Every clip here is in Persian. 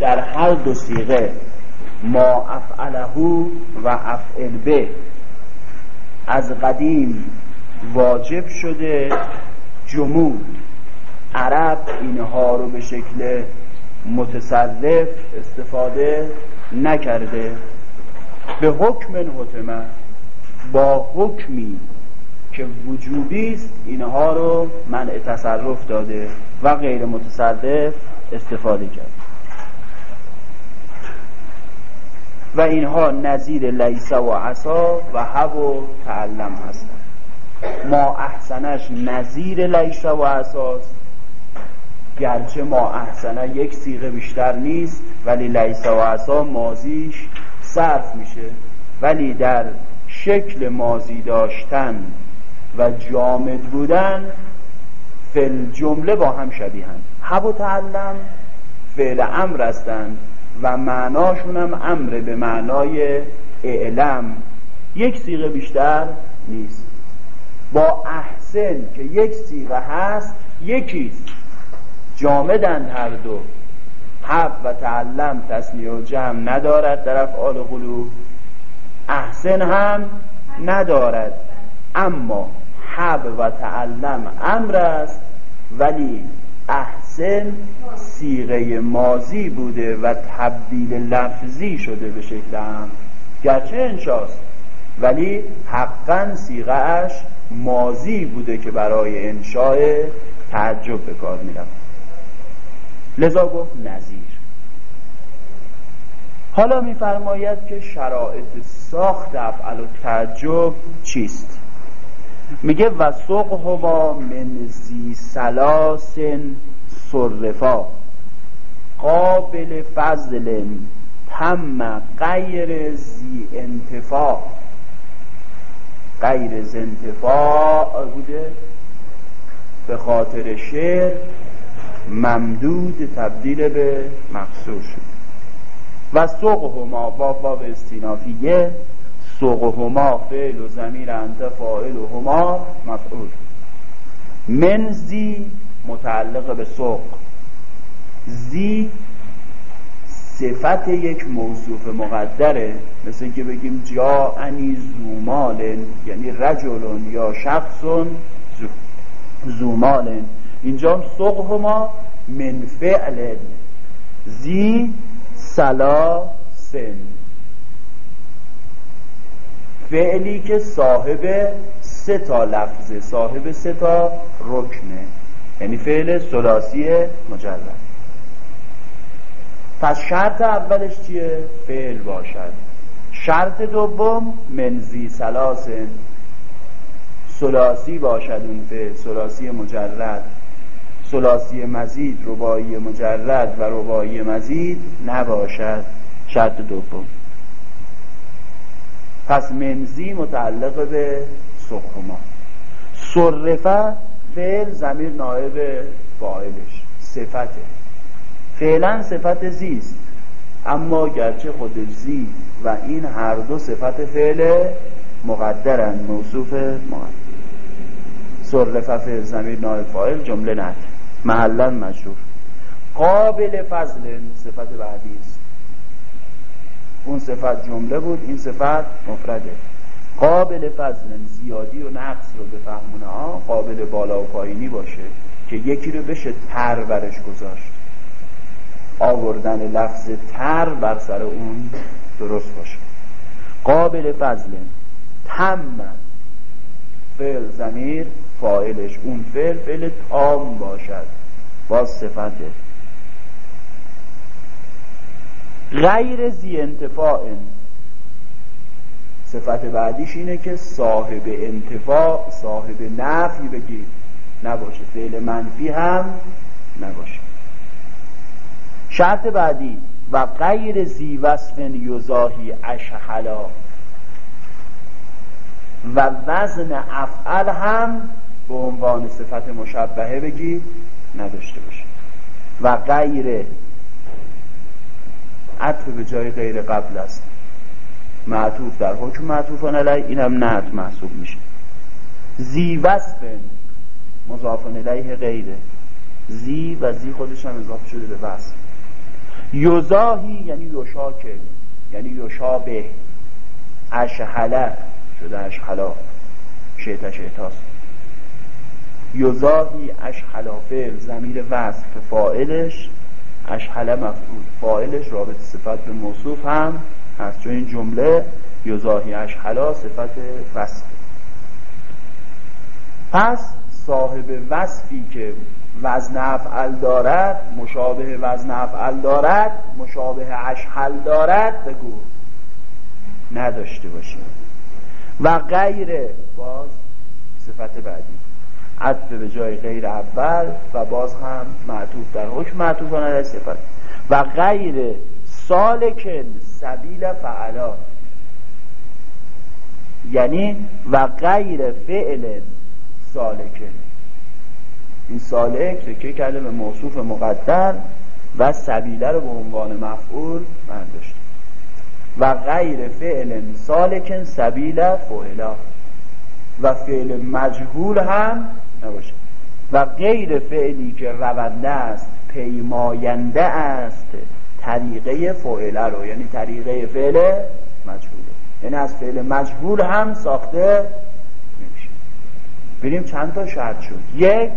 در هر دو سیغه ما افعله و افعل به از قدیم واجب شده جمود. عرب اینها رو به شکل متصرف استفاده نکرده. به حکم حتمه با حکمی که وجوبی است اینها رو منع تصرف داده و غیر متصرف استفاده کرد. و اینها نظیر لیسه و عصا و هب و تعلم هستند ما احسنش نظیر لیسه و عصاست گرچه ما احسنه یک سیغه بیشتر نیست ولی لیسه و عصا مازیش صرف میشه. ولی در شکل مازی داشتن و جامد بودن فل جمله با هم شبیهن. هب و تعلم فعل امر هستند و معناشون هم امر به معنای اعلم. یک سیغه بیشتر نیست. با احسن که یک سیغه هست یکیست جامدند هر دو. حب و تعلم تصمیه و جمع ندارد در افعال قلوب. احسن هم ندارد. اما حب و تعلم امر است ولی احسن سیغه مازی بوده و تبدیل لفظی شده به شکل هم گرچه انشاست ولی حقا سیغهش مازی بوده که برای انشاء تعجب به کار می‌رفت. لذا گفت نظیر. حالا میفرماید که شرایط ساخت افعل و تعجب چیست؟ میگه و هما من زی سلاسن صرفا قابل فضل تم غیر زی انتفاع. غیر انتفاع بوده به خاطر شعر ممدود تبدیل به مقصور شد. و هما با باب استینافیه هما فعل و زمیر انت فاعل و هما مفعول. منزی متعلق به سوق. زی صفت یک موصوف مقدره مثل اینکه بگیم جا انی زومال یعنی رجلون یا شخصون زومال اینجا هما من فعل زی سلاسن فعلی که صاحب سه تا لفظه صاحب سه تا رکنه. یعنی فعل سلاسی مجرد. پس شرط اولش چیه؟ فعل باشد. شرط دوم منزی سلاسن سلاسی باشد اون فعل سلاسی مجرد. سلاسی مزید ربایی مجرد و ربایی مزید نباشد. شرط دوم. پس منزی متعلق به سخما صرفه فعل زمیر نایب فاعلش. صفته. فعلا صفت زیست. اما گرچه خود زی و این هر دو صفت فعل مقدرن موصوف مقدر صرفه فعل زمیر نایب فاعل جمله نت محلا مجرور قابل فضل صفت بعدی است. اون صفت جمله بود این صفت مفرده. قابل فضل زیادی و نقص رو به فهمونه ها قابل بالا و پایینی باشه که یکی رو بشه تر برش گذاشت. آوردن لفظ تر بر سر اون درست باشه. قابل فضل تم فعل زمیر فاعلش اون فعل فعل تام باشد. با صفته غیر زی انتفاع. صفت بعدیش اینه که صاحب انتفاع صاحب نفی بگی نباشه. فعل منفی هم نباشه. شرط بعدی و غیر زی وصف یزاهی اشحلا. و وزن افعل هم به عنوان صفت مشبهه بگی نداشته باشه. و غیر عطف به جای غیر قبل است. معطوف در حکم معطوفان علی اینم نعت محسوب میشه. زی وصف مضافن علیه غیره. زی و زی خودش هم اضافه شده به وصف. یوزاهی یعنی یوشاکل یعنی یوشابه. اشحله شده اشحلا شیطه شیطاست یوزاهی اشحلا فعل زمیر وصف فائلش اشحله مفعول. فائلش رابط صفت به موصوف هم هست. چون این جمله یوزاهی اشحلا صفت وصف. پس صاحب وصفی که وزن افعل دارد مشابه وزن افعل دارد مشابه اشحل دارد بگو. نداشته باشیم. و غیر باز صفت بعدی. عطف به جای غیر اول و باز هم معطوف در حکم معطوف در صفت و غیر سالکن سبیل فعلا. یعنی و غیر فعل سالکن. این سالک که کلمه موصوف مقدر و سبیله رو به عنوان مفعول برداشت و غیر فعل سالکن سبیل فعلا. و فعل مجهول هم نباشه. و غیر فعلی که رونده است پیماینده است طریقه فعله رو یعنی طریقه فعل مجهوله. یعنی از فعل مجهول هم ساخته نمیشه. ببینیم چند تا شرط شد. یک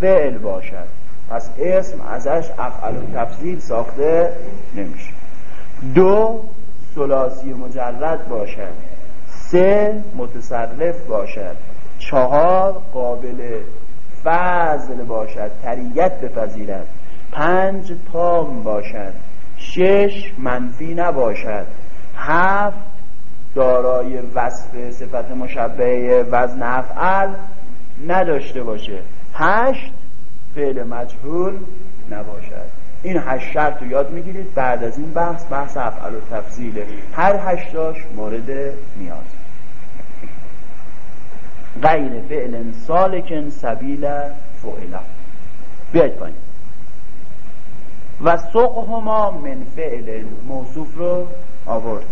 فعل باشد. پس اسم ازش افعال و تفضیل ساخته نمیشه. دو سلاسی مجرد باشد. سه متصرف باشد. چهار قابل فضل باشد تریت بپذیرد. پنج تام باشد. شش منفی نباشد. هفت دارای وصف صفت مشبه وزن افعل نداشته باشه. هشت فعل مجهول نباشد. این هشت شرط رو یاد می‌گیرید. بعد از این بحث بحث افعال و تفضیله هر هشتاش مورد نیاز. غیر فعل سالکن سبیل فعلا بیاید پایین. و سقهما من فعل موصوف رو آورد.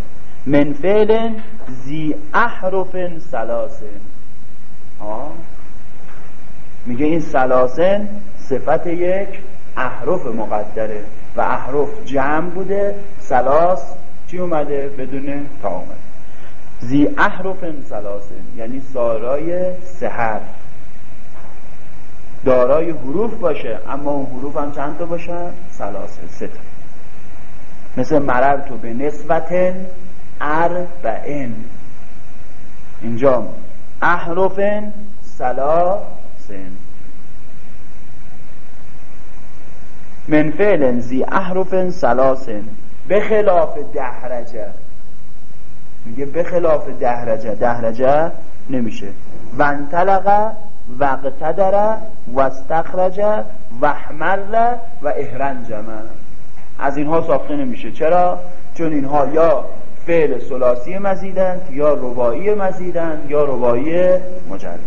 من فعل زی احرف سلاسن ها؟ میگه این سلاسن صفت یک احرف مقدره و احرف جمع بوده. سلاس چی اومده؟ بدون تا اومده. زی احرف سلاسن یعنی سارای سهر دارای حروف باشه اما اون حروف هم چند تا باشن سلاسل سه تا. مثل مرر تو به نسبتن اربعن اینجا احرفن سلاسن من فعل زی احرف سلاسن به خلاف دهرجه میگه به خلاف دهرجه. دهرجه نمیشه. وانطلق وقتدر و استخرج و و اهرنجم از اینها ساخته نمیشه. چرا؟ چون اینها یا فعل سلاسی مزیدند یا ربایی مزیدند یا ربایی مجرد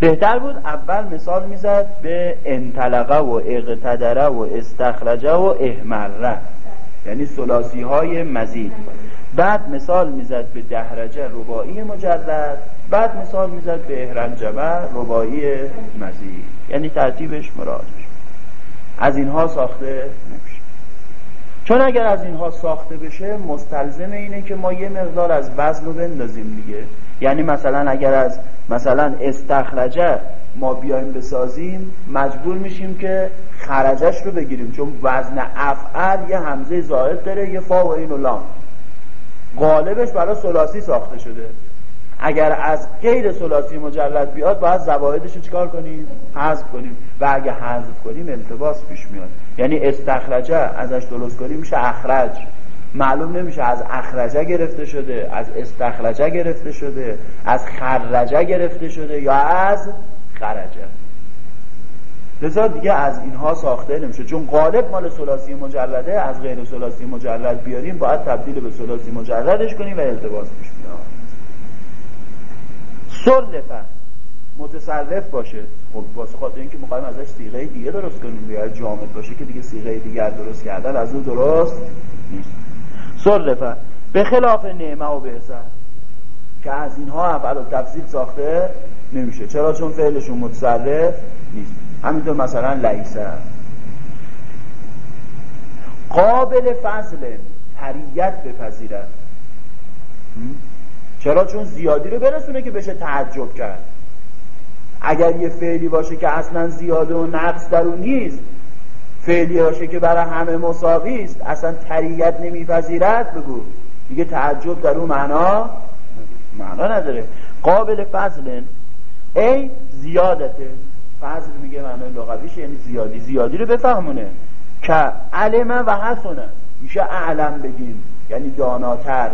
بهتر بود اول مثال می‌زد به انطلقه و اقتدره و استخرجه و احمره یعنی سلاسی های مزید. بعد مثال می‌زد به دهرجه ربایی مجرد بعد مثال می‌زد به اهرنجمه ربایی مزید. یعنی ترتیبش مراجع از اینها ساخته نمیشه. چون اگر از اینها ساخته بشه مستلزم اینه که ما یه مقدار از وزن رو بندازیم دیگه. یعنی مثلا اگر از مثلا استخرجه ما بیایم بسازیم مجبور میشیم که خرجش رو بگیریم. چون وزن افعل یه همزه زائد داره یه فا و این و لام. غالبش برای سلاسی ساخته شده. اگر از غیر سلاسی مجرد بیاد باید زوایدش رو چیکار کنیم؟ حذف کنیم. و اگه حذف کنیم التباس پیش میاد. یعنی استخرجه ازش درست کنیم میشه اخرج. معلوم نمیشه از اخرجه گرفته شده از استخرجه گرفته شده از خرجه گرفته شده یا از خرجه. لذا دیگه از اینها ساخته نمیشه. چون غالب مال سلاسی مجرده از غیر سلاسی مجرد بیاریم باید تبدیل به سلاسی مجردش کنیم و التباس پیش میاد. سلفه متصرف باشه. خب واسه خاطر اینکه می‌خوایم ازش سیغه دیگه درست کنیم یا جامد باشه که دیگه سیغه دیگر درست کردن از اون درست نیست. سلفه به خلاف نعمه و بهسر که از اینها اول و تفصیل ساخته نمیشه. چرا؟ چون فعلشون متصرف نیست. همینطور مثلا لیسه قابل فضل حریت بپذیرد. چرا؟ چون زیادی رو برسونه که بشه تعجب کرد. اگر یه فعلی باشه که اصلا زیاده و نقص در اون نیست فعلی باشه که برای همه مساوی است. اصلا تریت نمیپذیرد بگو. دیگه تعجب در اون معنا معنا نداره. قابل فضل ای زیادته فضل میگه معنای لغویش یعنی زیادی. زیادی رو بفهمونه. که علمه و حسنه. میشه اعلم بگیم. یعنی داناتر.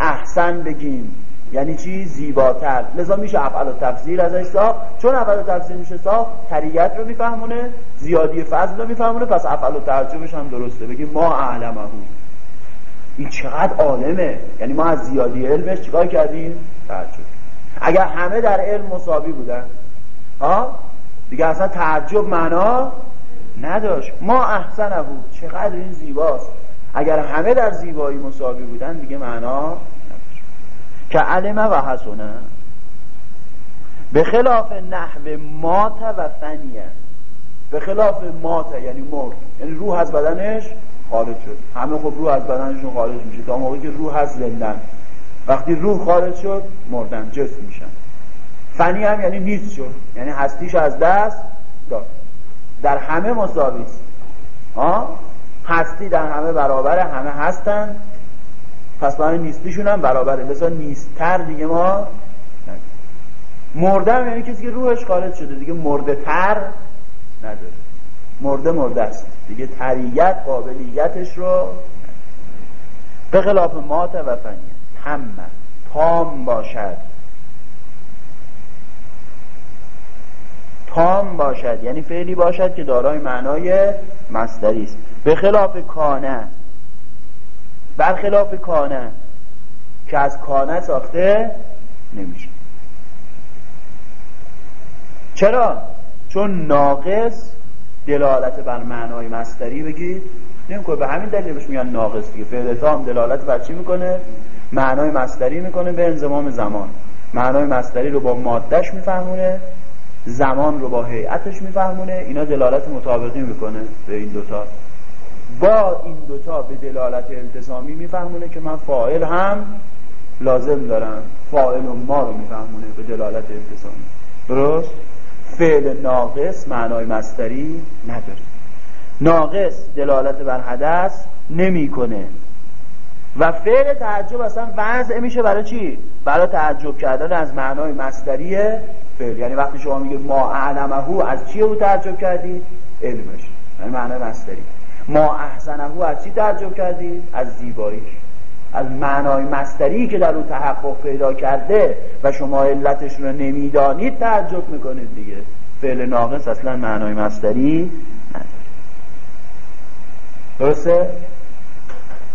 احسن بگیم. یعنی چی؟ زیباتر. لذا میشه افعال تفسیر ازش ساخت چون افعال تفسیر میشه ساخت تریت رو میفهمونه زیادی فضل رو میفهمونه پس افعال ترجمهش هم درسته. بگیم ما اعلمه این چقدر عالمه. یعنی ما از زیادی علمش چیکار کردیم؟ تعجب. اگر همه در علم مساوی بودن. ها؟ دیگه اصلا تعجب معنا نداشت. ما احسن بود چقدر این زیباست. اگر همه در زیبایی مساوی بودن دیگه معنا که علمه و حسنه. به خلاف نحو مات و فنیه. به خلاف مات یعنی مرد. یعنی روح از بدنش خارج شد. همه خب روح از بدنشون خارج میشه. تا موقعی که روح هست زندن. وقتی روح خارج شد مردن جسم میشن. فنی هم یعنی نیست شد. یعنی هستیش از دست داد. در همه مساوی است هستی در همه برابره همه هستن. پس برای نیستیشون هم برابره. لذا نیستتر دیگه ما مرده یعنی کسی که روحش خارج شده. دیگه مرده تر نداره. مرده مرده است. دیگه تریت قابلیتش رو به خلاف مات و فنیه تم تام باشد. تام باشد. یعنی فعلی باشد که دارای معنای مصدری است. به خلاف کانه. خلاف کانه که از کانه ساخته نمیشه. چرا؟ چون ناقص دلالت بر معنای مستری بگید. نمی‌کنه. به همین دلیل بهش میگن ناقص دیگه. فعل تام دلالت بر چی می‌کنه؟ معنای مستری می‌کنه به انضمام زمان. معنای مستری رو با مادهش میفهمونه زمان رو با هیئتش میفهمونه. اینا دلالت مطابقی می‌کنه به این دوتا. با این دوتا به دلالت التزامی میفهمونه که من فاعل هم لازم دارم. فاعل و ما رو میفهمونه به دلالت التزامی. درست؟ فعل ناقص معنای مستری نداره. ناقص دلالت بر حدث نمی‌کنه. و فعل تعجب اصلا وضع میشه برای چی؟ برای تعجب کردن از معنای مستری فعل. یعنی وقتی شما میگید ما اعلمهو از چی او تعجب کردید؟ علمش. یعنی معنای مستری ما احسنهو از چی تعجب کردید؟ از زیباییش از معنای مستری که در اون تحقق پیدا کرده و شما علتش رو نمی‌دانید تعجب می‌کنید دیگه. فعل ناقص اصلا معنای مستری نداره. درسته؟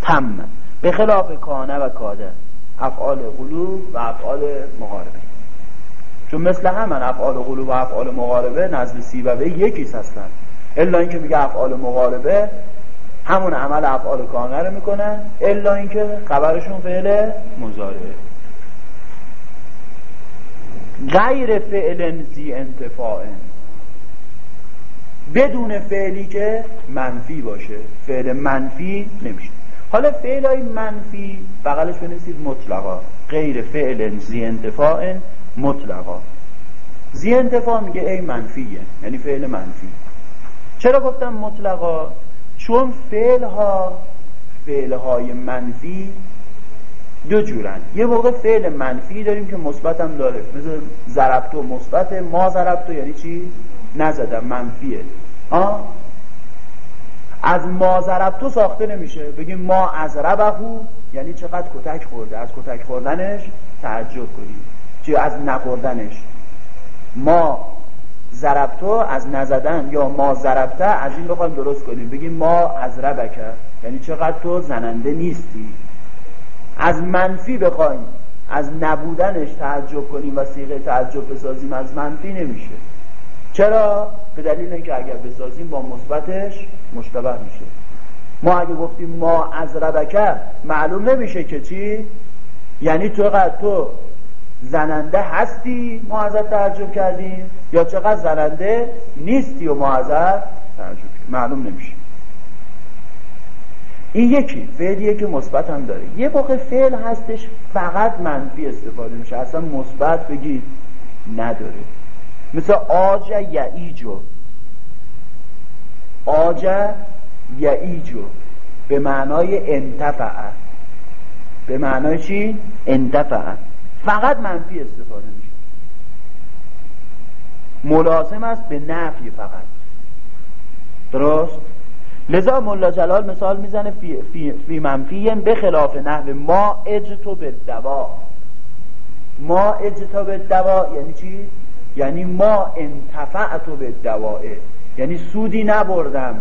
تم. به خلاف کانه و کاده افعال قلوب و افعال مقاربه. چون مثل همن افعال قلوب و افعال مقاربه نزد سیبوه یکیست هستن الا اینکه میگه افعال مقاربه همون عمل افعال کانه رو می‌کنن الا اینکه خبرشون فعل مزاره غیر فعل زی انتفاع. بدون فعلی که منفی باشه. فعل منفی نمیشه. حالا فعل های منفی بغلش بنویسید مطلقا. غیر فعل زی انتفاع مطلقا. زی انتفاع میگه ای منفیه یعنی فعل منفی. چرا گفتم مطلقا؟ چون فعل ها فعل های منفی دو جورن. یه موقع فعل منفی داریم که مثبت هم داره. مثل ضربتو مثبت ما ضربتو یعنی چی؟ نزدم منفیه. ها از ما ضربتو ساخته نمیشه. بگیم ما از ربهو یعنی چقدر کتک خورده؟ از کتک خوردنش تعجب کنیم. چی؟ از نخوردنش. ما ضربتو از نزدن یا ما ضربته از این بخوایم درست کنیم. بگیم ما از ربکه یعنی چقدر تو زننده نیستی. از منفی بخوایم. از نبودنش تعجب کنیم و سیغه تعجب بسازیم. از منفی نمیشه. چرا؟ به دلیل اینکه اگر بسازیم با مثبتش مشتبه میشه. ما اگه گفتیم ما از ربکه معلوم نمیشه که چی؟ یعنی تو تو زننده هستی ما ازت تعجب کردیم؟ یا چقدر زننده نیستی و ما ازت تعجب کردیم؟ معلوم نمیشه. این یکی فعلیه که مثبت هم داره. یه موقع فعل هستش فقط منفی استفاده میشه. اصلا مثبت بگید نداره. مثل آج یعیجو. آج یعیجو. به معنای انتفع به معنای چی؟ انتفع فقط منفی استفاده میشه. ملازم است به نفی فقط. درست؟ لذا ملا جلال مثال می‌زنه فی, فی, فی منفی به خلاف نحو ما اجتو به دوا ما اجتو به دوا یعنی چی؟ یعنی ما انتفعتو به دوائه یعنی سودی نبردم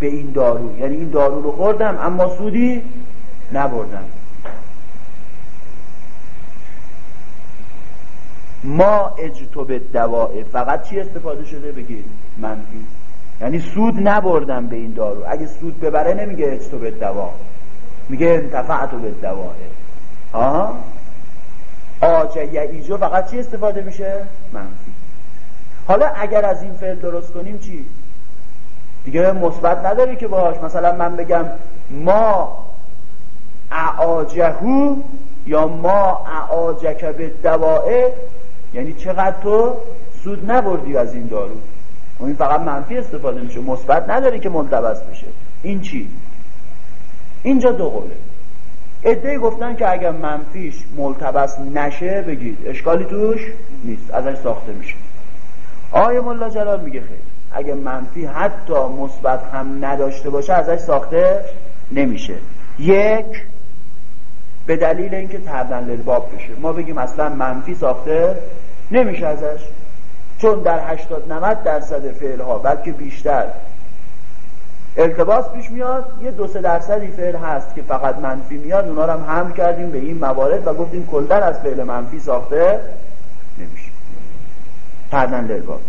به این دارو. یعنی این دارو رو خوردم اما سودی نبردم. ما اجتو به دوائه فقط چی استفاده شده؟ بگید منفی. یعنی سود نبردم به این دارو. اگه سود ببره نمیگه اجتو به دوا میگه انتفعتو به دوائه آها؟ آجه ایجو فقط چی استفاده میشه؟ منفی. حالا اگر از این فعل درست کنیم چی؟ دیگه مثبت نداری که باهاش. مثلا من بگم ما اعاجهو یا ما اعاجک به دوائه یعنی چقدر تو سود نبردی از این دارو. این فقط منفی استفاده میشه. مثبت نداری که ملتبس بشه. این چی؟ اینجا دو قوله. ادهی گفتن که اگر منفیش ملتبس نشه بگید اشکالی توش نیست. ازش ساخته میشه. آیه ملا جلال میگه خیر. اگه منفی حتی مثبت هم نداشته باشه ازش ساخته نمیشه. یک به دلیل اینکه تردن للباب بشه. ما بگیم اصلا منفی ساخته نمیشه ازش. چون در 80 90 درصد فعل ها بلکه بیشتر. التباس پیش میاد یه دو سه درصدی فعل هست که فقط منفی میاد اونا رو هم حمل کردیم به این موارد و گفتیم کلتر از فعل منفی ساخته نمیشه. پردن لرباب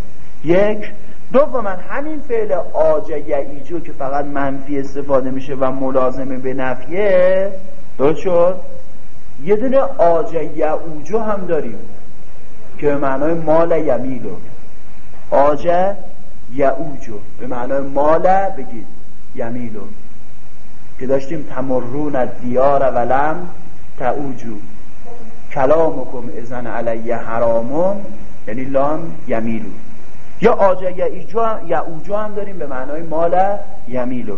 یک دوما همین فعل آجه یعیجو که فقط منفی استفاده میشه و ملازمه به نفیه درست شد. یه دونه آجه یعوجو هم داریم که به معنای مال یمیلو آجه یعوجو به معنای مال بگید یمیلو که داشتیم تمرون دیار ولم تعوجو. کلامکم ازن علیه حرامون یعنی لام یمیلو یا آجه یعوجو هم داریم به معنای مال یمیلو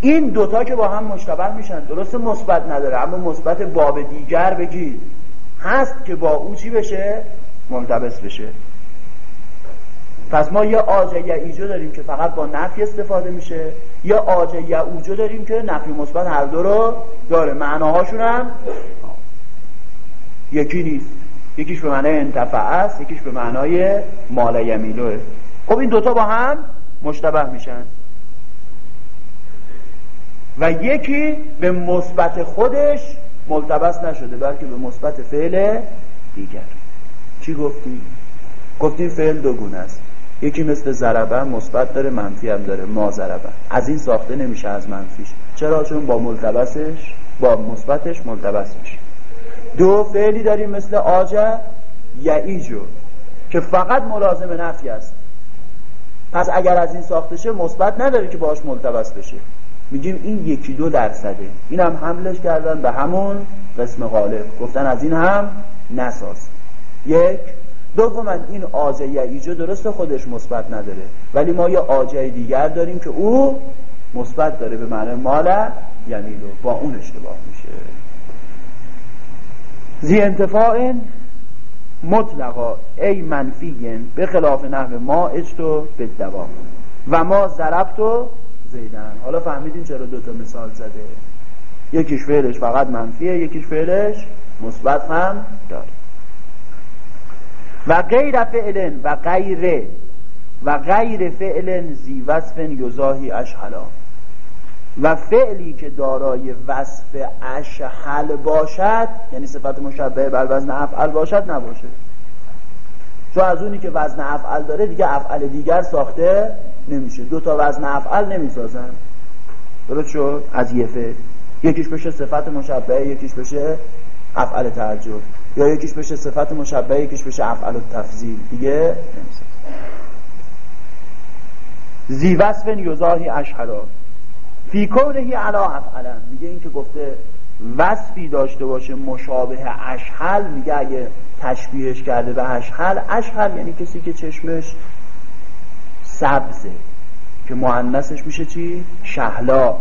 این دوتا که با هم مشتبه میشن درست مثبت نداره اما مثبت باب دیگر بگید هست که با او چی بشه؟ ملتبس بشه. پس ما یه آجه یعیجو داریم که فقط با نفی استفاده میشه. یا آجه یعوجو داریم که نفی مثبت هر دو رو داره. معناهاشون هم یکی نیست. یکیش به معنای انتفع است یکیش به معنای مال یمیلوه خب این دوتا با هم مشتبه میشن. و یکی به مثبت خودش ملتبس نشده بلکه به مثبت فعل دیگر. چی گفتیم؟ گفتیم فعل دو گونه است. یکی مثل ضربه مثبت داره منفی هم داره ما ضربه. از این ساخته نمیشه از منفیش. چرا؟ چون با ملتبسش با مثبتش ملتبس میشه دو فعلی داریم مثل آجه یعیجو که فقط ملازم نفی است. پس اگر از این ساخته شه مثبت نداره که باش ملتبس بشه. میگیم این یکی دو درصده. این هم حملش کردن به همون قسم غالب. گفتن از این هم نساز. یک. دوما این آجه یعیجو درست خودش مثبت نداره. ولی ما یه آجه دیگر داریم که او مثبت داره به معنی مال یمیلو با اون اشتباه میشه. زی انتفاع مطلقا ای منفی به خلاف نحو ما اجتو به دوام و ما ضربتو زیدن. حالا فهمیدین چرا دوتا مثال زده. یکیش فعلش فقط منفیه یکیش فعلش مثبت هم داره. و غیر فعلن و غیر و غیر فعلن زی وصف یزاهی اشحلا و فعلی که دارای وصف اشحل باشد یعنی صفت مشبه بر وزن افعل باشد نباشه. چون از اونی که وزن افعل داره دیگه افعل دیگر ساخته نمیشه. دو تا وزن افعل نمی‌سازن. درست شد؟ از یه فعل. یکیش بشه صفت مشبه یکیش بشه افعل تعجب. یا یکیش بشه صفت مشبه یکیش بشه افعل تفضیل. دیگه نمی‌سازن. زی وصف یزاهی اشهرا فی کونهی علا افعلا میگه این که گفته وصفی داشته باشه مشابه اشحل میگه اگه تشبیهش کرده به اشحل اشحل یعنی کسی که چشمش سبزه که معنسش میشه چی؟ شهلا.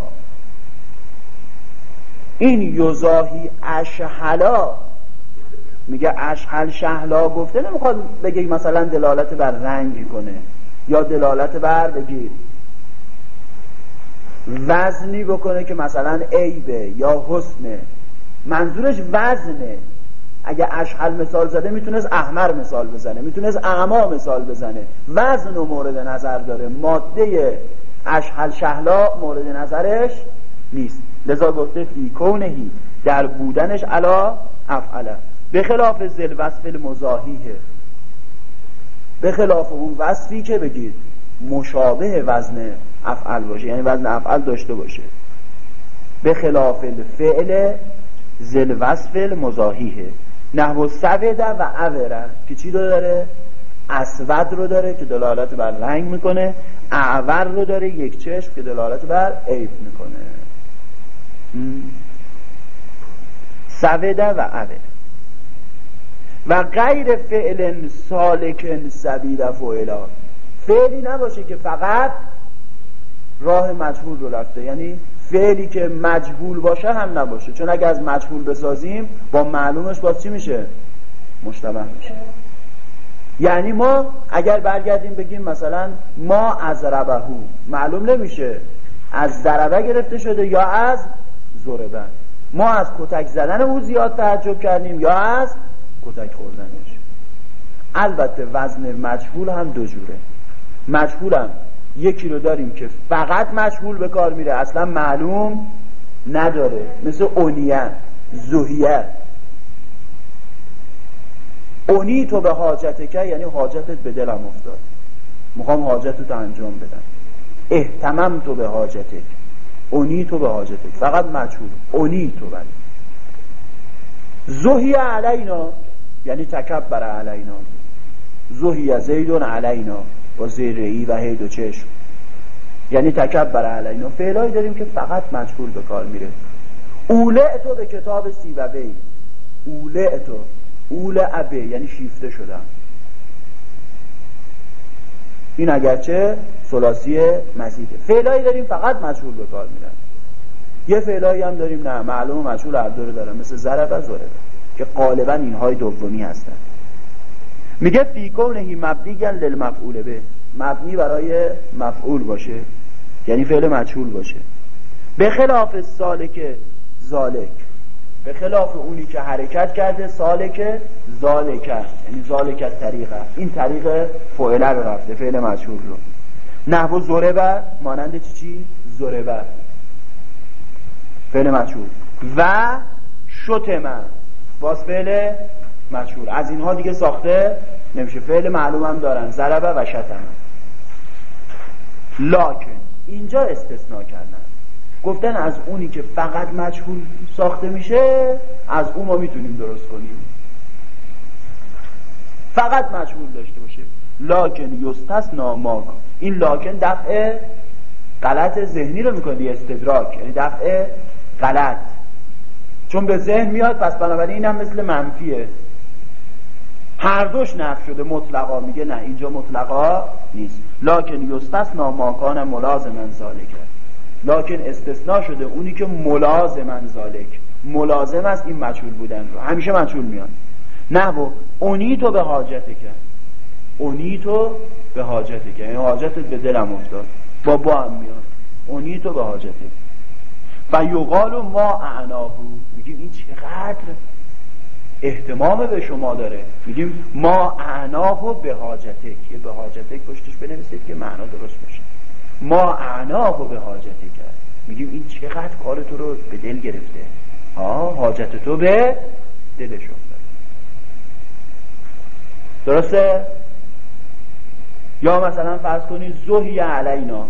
این یزاهی اشحلا میگه اشحل شهلا گفته نمی‌خواد بگه مثلا دلالت بر رنگی کنه یا دلالت بر بگیر وزنی بکنه که مثلا عیبه یا حسنه. منظورش وزنه. اگه اشحل مثال زده می‌تونست احمر مثال بزنه می‌تونست اعما مثال بزنه. وزن و مورد نظر داره. ماده اشحل شهلا مورد نظرش نیست. لذا گفته فی کونهی در بودنش علا افعله به خلاف زل وصف المزاحیه به خلاف اون وصفی که بگید مشابه وزن افعل باشه یعنی وزن افعل داشته باشه. به خلاف فعل زل وصف المزاحیه نحو سوده و اوره که چی رو داره؟ اسود رو داره که دلالت بر رنگ می‌کنه. اعور رو داره یک چشم که دلالت بر عیب می‌کنه. سوده و اوره و غیر فعل سالکن سبیل فعلا. فعلی نباشه که فقط راه مجهول رو رفته. یعنی فعلی که مجهول باشه هم نباشه. چون اگه از مجهول بسازیم با معلومش باز چی میشه؟ مشتبه میشه. یعنی ما اگر برگردیم بگیم مثلا ما از ربهو معلوم نمیشه از ضربه گرفته شده یا از زربه ما از کتک زدن او زیاد تعجب کردیم یا از کتک خوردنش. البته وزن مجهول هم دو جوره. مجهول یکی رو داریم که فقط مجهول به کار میره اصلا معلوم نداره. مثل اونیه زوهیه اونی تو به حاجت که یعنی حاجتت به دلم افتاد. می‌خوام حاجتت انجام بدم. احتمم تو به حاجتک اونی تو به حاجتک فقط مجهول اونی تو بله زوهی علینا یعنی تکبر علینا. زوهی زیدون علینا. با زیر و هید و چشم. یعنی تکبر علینا فعلایی داریم که فقط مجهول به کار میره. اوله تو به کتاب سیبوی. اوله تو. اول ابه یعنی شیفته شدم این اگرچه سلاسی مزیده. فعلایی داریم فقط مجهول به کار میرن. یه فعلایی هم داریم نه. معلوم مجهول دوره دارن مثل ضرب و ضربه که غالبا اینهای دومی هستن. میگه فی کونهی مبنی للمفعول به مبنی برای مفعول باشه. یعنی فعل مجهول باشه. به خلاف سالک زالک. به خلاف اونی که حرکت کرده سالک زالک. یعنی زالک طریقه این طریق فعله رو رفته فعل مجهول رو. نحو زربه مانند چی چی؟ زربه فعل مجهول. و شتمه باز فعل مجهول از اینها دیگه ساخته نمیشه. فعل معلوم هم دارن. ضربه و شتمه لاکن اینجا استثناء کردن. گفتن از اونی که فقط مجهول ساخته میشه از اون ما می‌تونیم درست کنیم. فقط مجهول داشته باشه. لاکن یستس ناماک این لاکن دفع غلط ذهنی رو می‌کنه استدراک. یعنی دفع غلط. چون به ذهن میاد پس بنابراین اینم مثل منفیه. هر دوش نفی شده مطلقا میگه نه اینجا مطلقا نیست. لاکن یستس ناماکان ملازمن ذالکه لاکن استثناء شده اونی که ملازمن ذالک ملازم است این مجهول بودن رو. همیشه مجهول میاد نه و اونی تو به حاجت کرد اونی تو به حاجت کرد یعنی حاجتت به دلم افتاد. با با هم میاد اونی تو به حاجت و یقال ما اعناهو میگیم این چقدر احتمام به شما داره. میگیم ما اعناهو به حاجتک یه به حاجتک پشتش بنویسید که معنا درست بشه ما اعناهو به حاجتک کرد. میگیم این چقدر کار تو رو به دل گرفته. ها حاجت تو به دلش افتاد درسته؟ یا مثلا فرض کنید زهی علینا.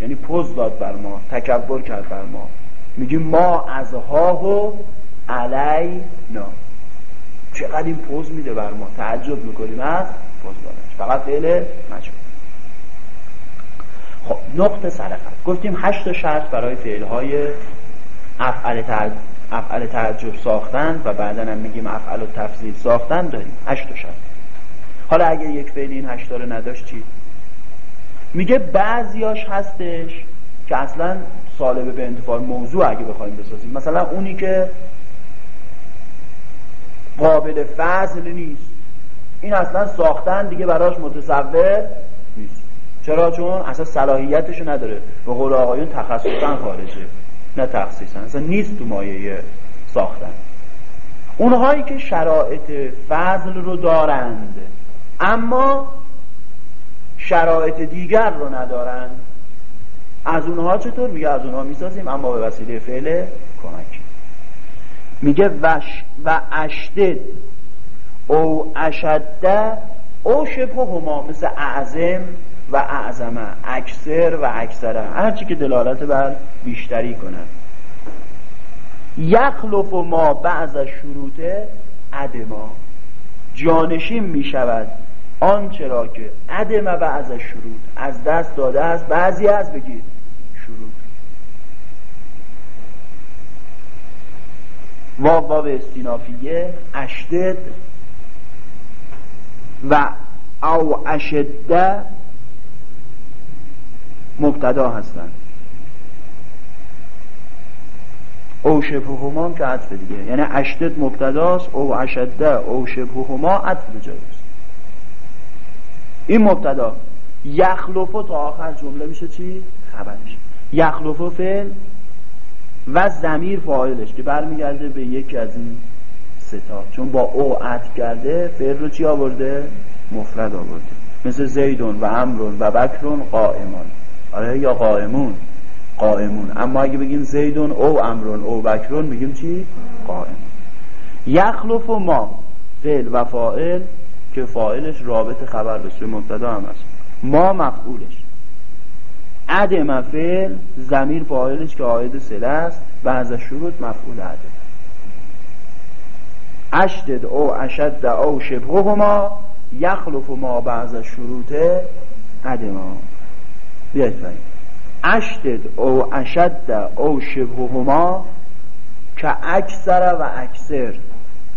یعنی پوز داد بر ما تکبر کرد بر ما. میگیم ما از ها و علینا. چقدر این پوز میده بر ما. تعجب می‌کنیم از پوز دادنش فقط فعل مجموع خب نقطه سرخط گفتیم هشت شرط برای فعلهای افعل افعل تعجب ساختن و بعدا هم میگیم افعل و تفضیل ساختن داریم. هشت شرط. حالا اگه یک فعل این هشت رو نداشت چی؟ میگه بعضیاش هستش که اصلا سالبه به انتفاع موضوع اگه بخوایم بسازیم. مثلا اونی که قابل فضل نیست. این اصلا ساختن دیگه براش متصور نیست. چرا؟ چون اصلا صلاحیتشو نداره. به قول آقایون تخصصا خارجه. نه تخصیصا اصلا نیست تو مایه ساختن. اونهایی که شرایط فضل رو دارند اما شرایط دیگر رو ندارند از اونها چطور؟ میگه از اونها می‌سازیم اما به وسیله فعل کمکی میگه وش و اشدد او اشده او شبه هما مثل اعظم و اعظمه اکثر و اکثره هرچی که دلالت بر بیشتری کنن یخلف ما بعض شروط ادما جانشین می شود آنچه که عدم بعض شروط. از دست داده است بعضی از بگید شروط. واو واو استینافیه اشدد و او اشده مبتدا هستند. او شبه هما که عطف دیگه. یعنی اشدد مبتداست او اشده او شبه هما عطف به این مبتدا یخلفو تا آخر جمله میشه چی؟ خبرش یخلفو فعل و زمیر فاعلش که برمیگرده به یکی از این ستا چون با او عطف کرده فعل رو چی آورده؟ مفرد آورده. مثل زیدون و امرون و بکرون قائمان آره یا قائمون. قائمون. اما اگه بگیم زیدون او امرون او بکرون میگیم چی؟ قائم. یخلف و ما. فعل و فاعل که فاعلش رابط خبر بشه مبتدا هم هست. ما مفعولش. عدم فعل زمیر فاعلش که آید سله است و از شروط مفعول عدم اشدد او اشد او شبه هما یخلف ما بعض شروط عدما بیاید اشدد او اشد او شبه هما که اکثر و اکثر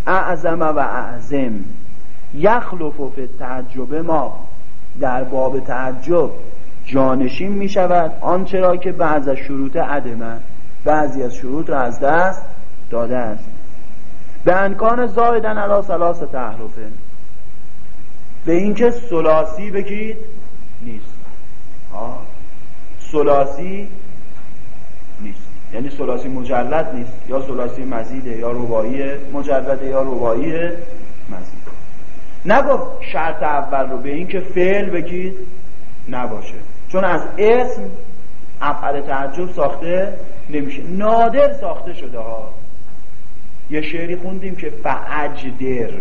اعظم و اعظم یخلف و تعجب ما در باب تعجب جانشین می شود آنچه را که بعض از شروط عدمه بعضی از شروط را از دست داده است. به انکان زایدن علا سلاس تحرفه به اینکه سلاسی بگید نیست. سلاسی نیست. یعنی سلاسی مجلد نیست. یا سلاسی مزیده یا ربایی مجلده یا ربایی مزید. نگفت شرط اول رو به اینکه فعل بگید نباشه. چون از اسم افعال تعجب ساخته نمیشه. نادر ساخته شده ها. یه شعری خوندیم که فعجدر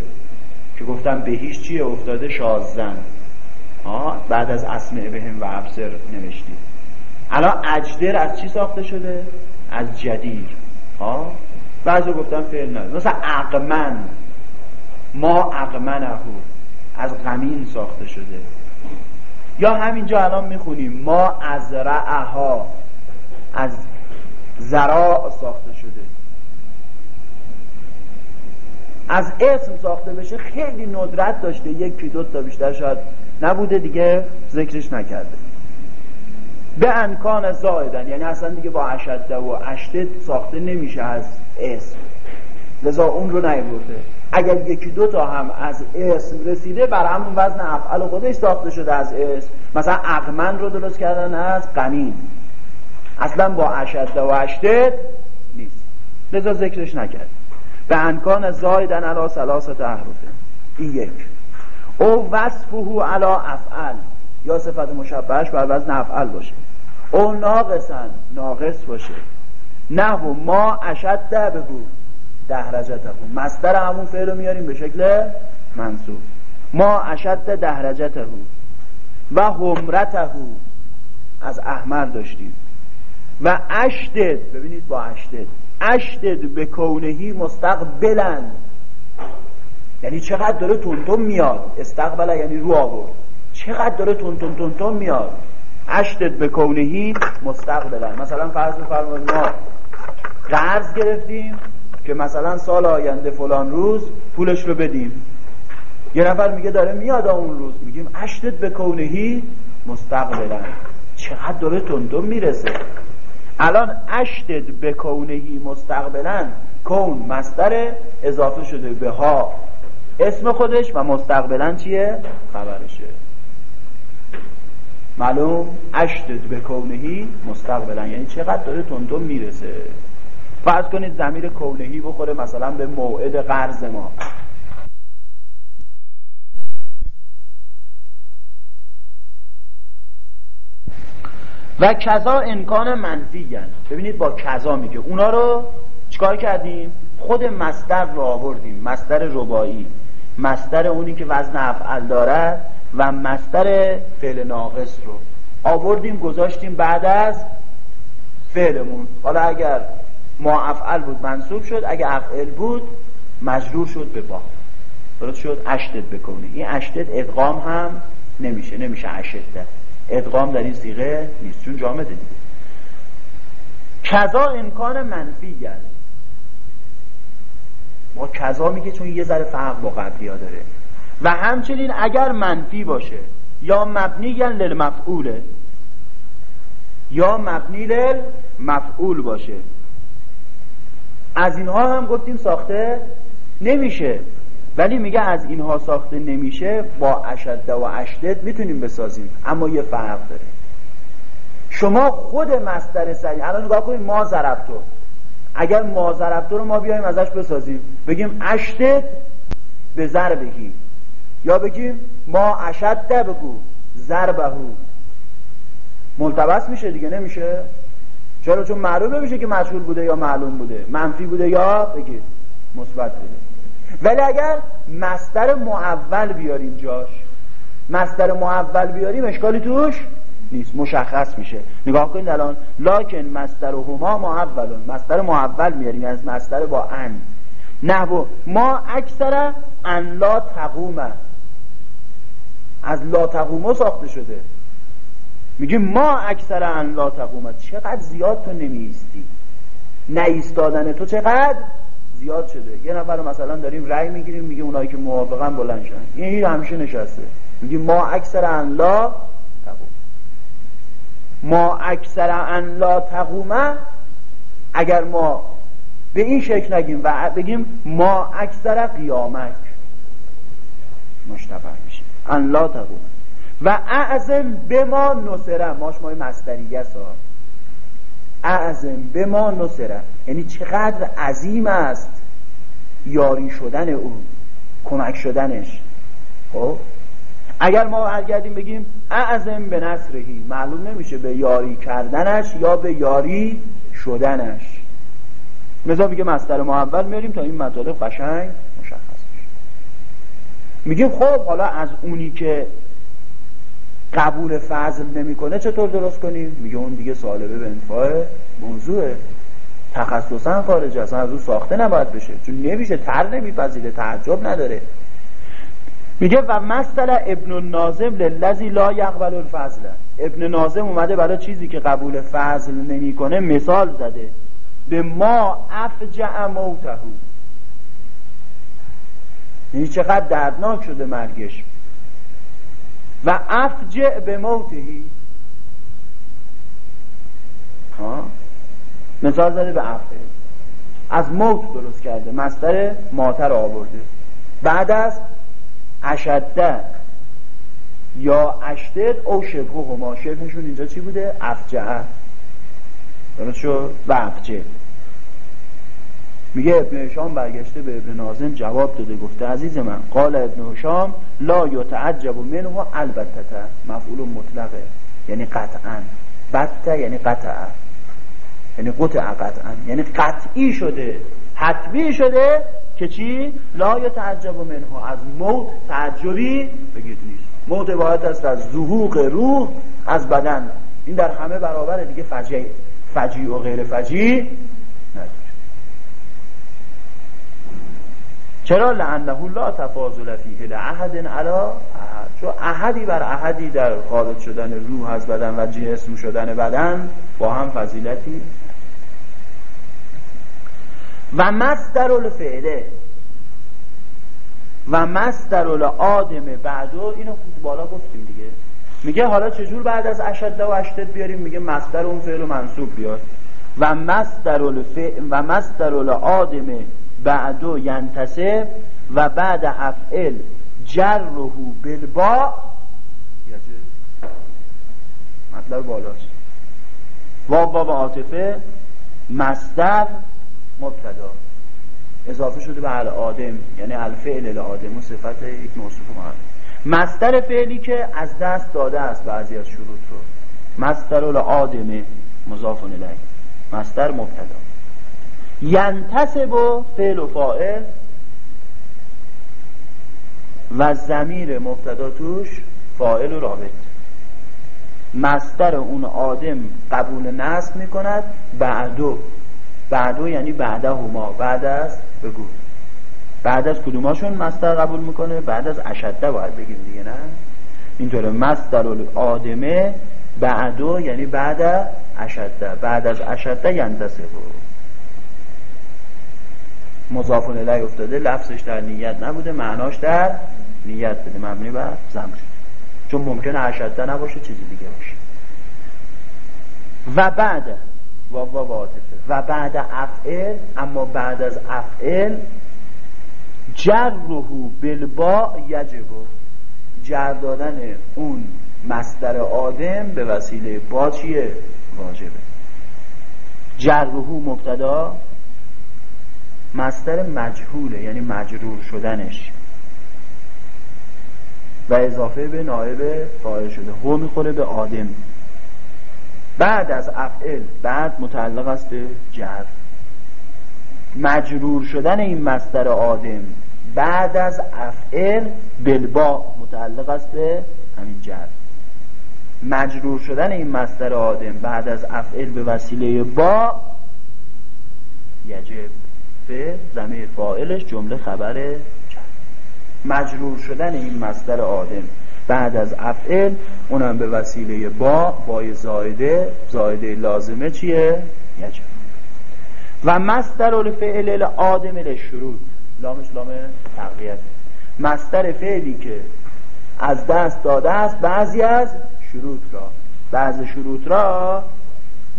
که گفتم به هیچ چیه افتاده شازن. بعد از اسمع بهم و ابصر نوشتید الان اجدر از چی ساخته شده؟ از جدیر ها بعضی گفتن فعل نه مثلا عقمن ما عقمنهو از غمین ساخته شده. یا همینجا الان می‌خونیم. ما از رعها از زراع ساخته شده. از اسم ساخته بشه خیلی ندرت داشته. یکی دو تا بیشتر شاید نبوده دیگه ذکرش نکرده. به انکان زایدن یعنی اصلا دیگه با اشده و اشتد ساخته نمیشه از اسم. لذا اون رو نیورده. اگر یکی دو تا هم از اسم رسیده بر همون وزن افعال خودش ساخته شده از اسم مثلا اقمن رو درست کردن از قنین اصلا با اشده و اشتد نیست. لذا ذکرش نکرد. به انکان زایدن علا سلاست احرفه این یک. او وصفه علا افعل یا صفت مشبهش بر وزن افعل باشه. او ناقصن ناقص باشه. نه و ما اشد ده بگو دهرجته مصدر همون فعل رو میاریم به شکل منصوب. ما اشد دهرجته و همرته از احمر داشتیم. و اشدد ببینید با اشدد. اشدد به کونهی مستقبلن یعنی چقدر داره تونتون میاد. استقبله یعنی رو آورد. چقدر داره تون تون تون تون میاد. اشتد به کونهی مستقبلا. مثلا فرض بفرمایید ما قرض گرفتیم. که مثلا سال آینده فلان روز پولش رو بدیم. یه نفر میگه داره میاد اون روز. میگیم اشتد به کونهی مستقبلا. چقدر داره تندم می‌رسه. الان اشتد به کونهی مستقبلا کون مستر اضافه شده به ها. اسم خودش و مستقبلا چیه؟ خبرشه. معلوم؟ اشتد به کونهی مستقبلا. یعنی چقدر داره تندم می‌رسه. فرض کنید زمیر کونهی بخوره مثلا به موعد قرض ما. و کذا امکان منفی گن. ببینید با کذا میگه. اونا رو چیکار کردیم؟ خود مصدر رو آوردیم. مصدر ربایی مصدر اونی که وزن افعل دارد و مصدر فعل ناقص رو. آوردیم گذاشتیم بعد از فعلمون. حالا اگر ما افعل بود منصوب شد. اگر افعل بود مجرور شد به با. درست شد؟ اشتد بکنه این اشتد ادغام هم نمیشه. نمیشه اشتد ادغام در این سیغه نیست چون جامده دیگه کذا امکان منفی گرد. با کذا میگه چون یه ذره فرق با قبلی ها داره. و همچنین اگر منفی باشه یا مبنی گن للمفعوله یا مبنی للمفعول باشه. از اینها هم گفتیم ساخته نمیشه. ولی میگه از اینها ساخته نمیشه با اشده و اشدد می‌تونیم بسازیم. اما یه فرق داره. شما خود مستر سری الان نگاه کنید ما ضربتو اگر ما ضربتو رو ما بیایم ازش بسازیم. بگیم اشدد به ضربهی. یا بگیم ما اشده بگو ضربهو. ملتبس میشه دیگه نمیشه؟ چرا؟ چون معلوم نمیشه که مشغول بوده یا معلوم بوده. منفی بوده یا بگید مثبت بوده. ولی اگر مستر معول بیاریم جاش مستر معول بیاریم اشکالی توش نیست. مشخص میشه. نگاه کنید الان. لاکن مستر و هما معولون مستر معول میاریم. از یعنی مستر با ان. نحو ما اکثر ان لا تقوم از لا تقوم ساخته شده. میگیم ما اکثر ان لا چقدر زیاد تو نمیستی نایستادن تو چقدر زیاد شده. یه نفر مثلا داریم رأی می‌گیریم میگه اونایی که موافقن بلند شن. این همیشه نشسته. میگه ما اکثر ان لا تقوم. ما اکثر ان لا تقوم اگر ما به این شکل نگیم و بگیم ما اکثر قیامک مشتبه میشه. ان لا تقوم. و اعظم به ما نصره. ماش مای مستریه سا اعظم به ما نصره. یعنی چقدر عظیم است یاری شدن او کمک شدنش. خب؟ اگر ما برگردیم بگیم اعظم به نصرهی معلوم نمیشه به یاری کردنش یا به یاری شدنش. مثلا میگه مستر ما اول میاریم تا این مطالب قشنگ مشخص میشه میگیم خب حالا از اونی که قبول فضل نمی‌کنه چطور درست کنیم؟ میگه اون دیگه سالبه به انفاع موضوعه. تخصصا خارج اصلا از اون ساخته نباید بشه. چون نمیشه تر نمیپذیره تعجب نداره. میگه و مثل ابن النازم للذی لا یقبل الفضل. ابن نازم اومده برای چیزی که قبول فضل نمی‌کنه مثال زده. به ما افجع موتهو یعنی چقدر دردناک شده مرگش. و افجع به موتهی مثال زده به افعل از موت درست کرده. مستر ماتر آورده. بعد از اشده یا اشتد او شبه هما شبهشون اینجا چی بوده؟ افجعه درست شد؟ و افجه میگه ابن هشام برگشته به ابن نازم جواب داده گفته عزیز من قال ابن هشام لا یتعجب منه البته مفعول مطلقه یعنی قطعا. بته یعنی قطعه یعنی قطع قطعا. یعنی قطعی شده حتمی شده که چی؟ لا یتعجب منها از موت تعجبی بگید نیست. موت باید است از ظهوق روح از بدن. این در همه برابر دیگه فجی فجی و غیر فجی نداره چرا لعنه لا تفاضل فیه لعهد علا احد؟ چون احدی بر احدی در خارج شدن روح از بدن و جسم شدن بدن با هم فضیلتی. و مصدر الفعله و مصدر الادم بعدو اینو خود بالا گفتیم دیگه. میگه حالا چجور بعد از اشده و اشتد بیاریم؟ میگه مصدر اون فعل و منصوب بیار و مصدر الفعل و مصدر الادم بعدو ینتصب و بعد افعل جرهو بالبا. مطلب بالاست. و عاطفه مصدر مبتدا. اضافه شده به آدم یعنی الفعل الادم و صفت یک موصوف معرف مصدر فعلی که از دست داده است بعضی از شروط رو. مصدر الادم مضاف الیه. مصدر مبتدا. ینتصب و فعل و فاعل و زمیر مبتدا توش فاعل و رابط. مصدر اون آدم قبول نصب می‌کند بعدو. بعدو یعنی بعده هما بعد از بگو. بعد از کدوماشون مصدر قبول می‌کنه؟ بعد از اشده باید بگیم دیگه نه؟ اینطوره. مصدر آدمه بعدو یعنی بعد اشده. بعد از اشده ینتصبه مضافون الیه افتاده لفظش در نیت نبوده معناش در نیت بده مبنی بر زم شد چون ممکنه اشده نباشه چیزی دیگه باشه. و بعد و و و بعد افعل اما بعد از افعل جرهو بالبا یجبو جر دادن اون مصدر آدم به وسیله با چیه؟ واجبه. جرهو مبتدا مصدر مجهوله یعنی مجرور شدنش. و اضافه به نایب فاعل شده. هو می‌خوره به آدم. بعد از افعل بعد متعلق است به جر. مجرور شدن این مصدر آدم بعد از افعل بلبا متعلق است به همین جر. مجرور شدن این مصدر آدم بعد از افعل به وسیله با یجب. به زمیر فاعلش جمله خبر جر مجرور شدن این مصدر آدم. بعد از افعل اونم به وسیله با بای زایده زایده لازمه چیه؟ یجب. و مصدر الفعل الادم لشروط. لامش لام تقویت. مصدر فعلی که از دست داده است بعضی از شروط را. بعض شروط را